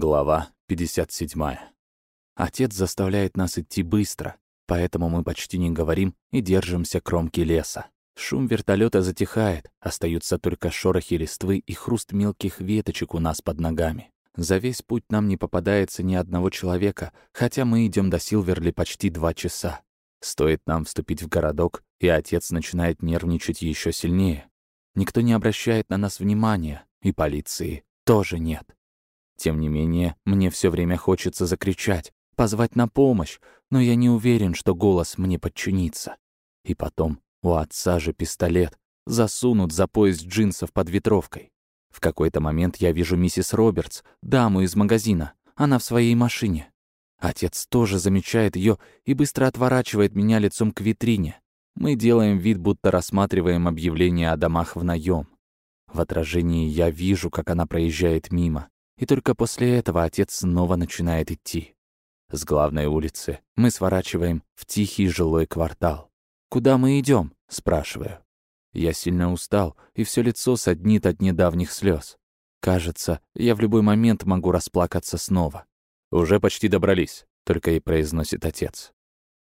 Глава 57. Отец заставляет нас идти быстро, поэтому мы почти не говорим и держимся кромки леса. Шум вертолета затихает, остаются только шорохи листвы и хруст мелких веточек у нас под ногами. За весь путь нам не попадается ни одного человека, хотя мы идем до Силверли почти два часа. Стоит нам вступить в городок, и отец начинает нервничать еще сильнее. Никто не обращает на нас внимания, и полиции тоже нет. Тем не менее, мне все время хочется закричать, позвать на помощь, но я не уверен, что голос мне подчинится. И потом, у отца же пистолет, засунут за пояс джинсов под ветровкой. В какой-то момент я вижу миссис Робертс, даму из магазина. Она в своей машине. Отец тоже замечает ее и быстро отворачивает меня лицом к витрине. Мы делаем вид, будто рассматриваем объявление о домах в наем. В отражении я вижу, как она проезжает мимо. И только после этого отец снова начинает идти. С главной улицы мы сворачиваем в тихий жилой квартал. «Куда мы идем? спрашиваю. Я сильно устал, и все лицо саднит от недавних слез. Кажется, я в любой момент могу расплакаться снова. «Уже почти добрались», — только и произносит отец.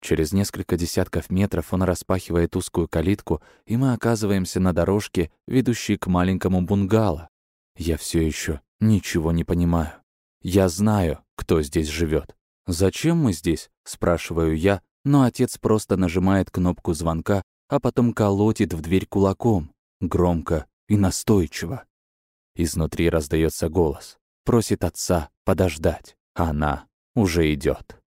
Через несколько десятков метров он распахивает узкую калитку, и мы оказываемся на дорожке, ведущей к маленькому бунгало. Я все еще Ничего не понимаю. Я знаю, кто здесь живет. «Зачем мы здесь?» — спрашиваю я, но отец просто нажимает кнопку звонка, а потом колотит в дверь кулаком, громко и настойчиво. Изнутри раздается голос. Просит отца подождать. Она уже идет.